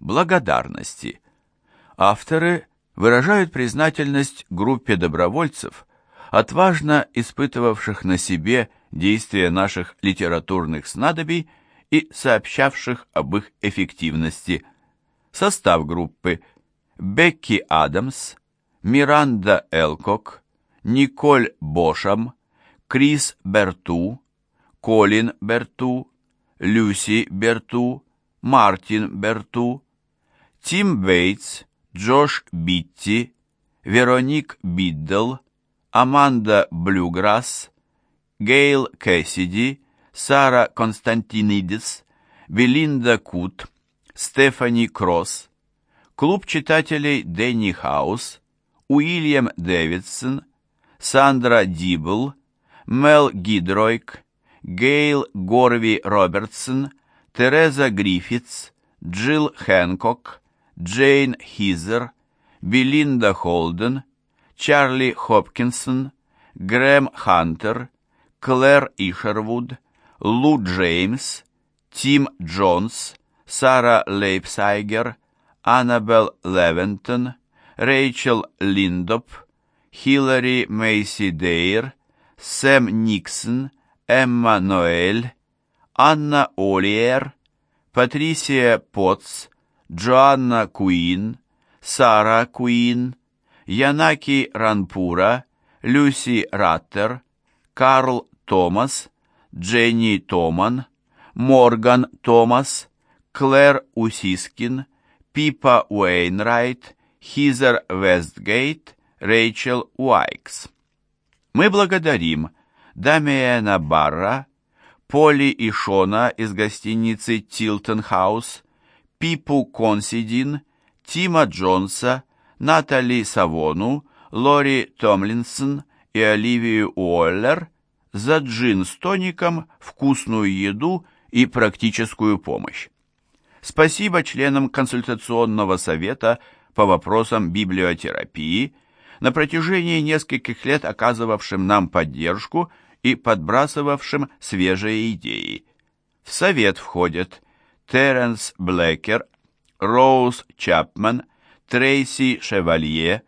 благодарности. Авторы выражают признательность группе добровольцев, отважно испытывавших на себе действия наших литературных снадобий и сообщавших об их эффективности. Состав группы Бекки Адамс, Миранда Элкок, Николь Бошам, Крис Берту, Колин Берту, Люси Берту, Мартин Берту, Тим Бейтс, Джош Битти, Вероник Биддл, Аманда Блюграсс, Гейл Кэссиди, Сара Константинидис, Белинда Кут, Стефани Кросс, клуб читателей Дэнни Хаус, Уильям Дэвидсон, Сандра Дибл, Мел Гидройк, Гейл Горви Робертсон, Тереза Гриффитс, Джилл Хэнкок, Джейн Хизер, Белинда Холден, Чарли Хопкинсон, Грэм Хантер, Клэр Ишервуд, Лу Джеймс, Тим Джонс, Сара Лейпсайгер, Аннабел Левентон, Рэйчел Линдоп, Хиллари Мейси Дейр, Сэм Никсон, Эмма Ноэль, Анна Олиер, Патрисия Потц, Джоанна Куин, Сара Куин, Янаки Ранпура, Люси Раттер, Карл Томас, Дженни Томан, Морган Томас, Клэр Усискин, Пипа Уэйнрайт, Хизер Вестгейт, Рэйчел Уайкс. Мы благодарим Дамиэна Барра, Поли и Шона из гостиницы Тилтон Хаус, Пипу Консидин, Тима Джонса, Натали Савону, Лори Томлинсон и Оливию Уоллер за джин с тоником, вкусную еду и практическую помощь. Спасибо членам консультационного совета по вопросам библиотерапии, на протяжении нескольких лет оказывавшим нам поддержку и подбрасывавшим свежие идеи. В совет входят Теренс Блэкер, Роуз Чапман, Трейси Шевалье,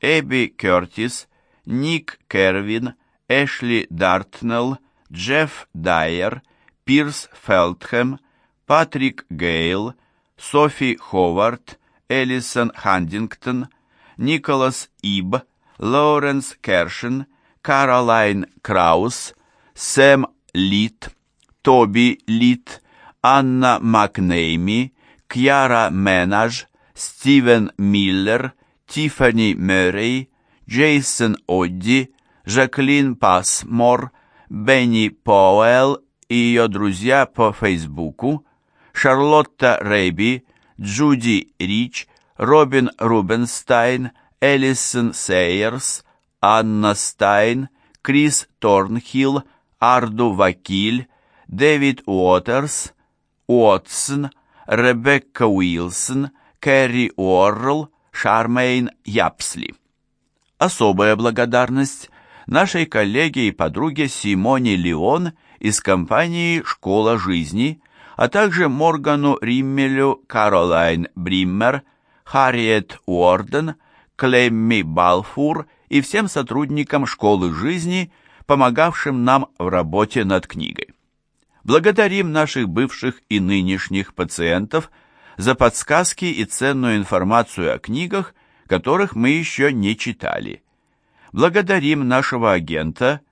Эбби Кертис, Ник Кервин, Эшли Дартнелл, Джефф Дайер, Пирс Фелтхэм, Патрик Гейл, Софи Ховард, Элисон Хандингтон, Николас Иб, Лоуренс Кершин, Каролайн Краус, Сэм Лит, Тоби Лит, Анна Макнейми, Кьяра Менаж, Стивен Миллер, Тиффани Мэрей, Джейсон Одди, Жаклин Пасмор, Бенни Поуэлл и ее друзья по Фейсбуку, Шарлотта Рэйби, Джуди Рич, Робин Рубенстайн, Элисон Сейерс, Анна Стайн, Крис Торнхилл, Арду Вакиль, Дэвид Уотерс, Уотсон, Ребекка Уилсон, Кэрри Уоррелл, Шармейн Япсли. Особая благодарность нашей коллеге и подруге Симоне Леон из компании «Школа жизни», а также Моргану Риммелю, Каролайн Бриммер, Харриет Уорден, Клемми Балфур и всем сотрудникам «Школы жизни», помогавшим нам в работе над книгой. Благодарим наших бывших и нынешних пациентов за подсказки и ценную информацию о книгах, которых мы еще не читали. Благодарим нашего агента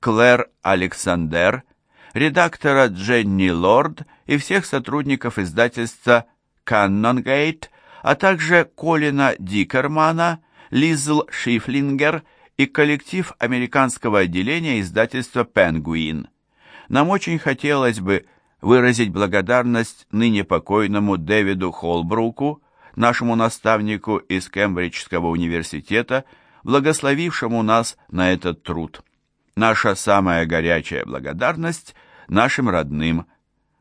Клэр Александр, редактора Дженни Лорд и всех сотрудников издательства Каннонгейт, а также Колина Дикермана, Лизл Шифлингер и коллектив американского отделения издательства «Пенгуин». Нам очень хотелось бы выразить благодарность ныне покойному Дэвиду Холбруку, нашему наставнику из Кембриджского университета, благословившему нас на этот труд. Наша самая горячая благодарность нашим родным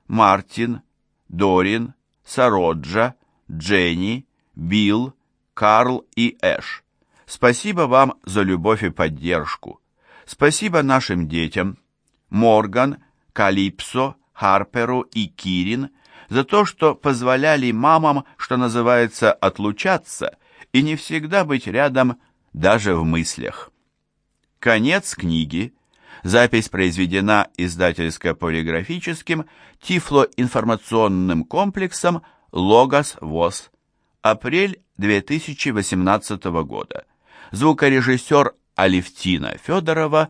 Мартин, Дорин, Сароджа, Дженни, Билл, Карл и Эш. Спасибо вам за любовь и поддержку. Спасибо нашим детям, Морган, Калипсо, Харперу и Кирин, за то, что позволяли мамам, что называется, отлучаться и не всегда быть рядом даже в мыслях. Конец книги. Запись произведена издательско-полиграфическим тифлоинформационным комплексом «Логос ВОЗ». Апрель 2018 года. Звукорежиссер Алевтина Федорова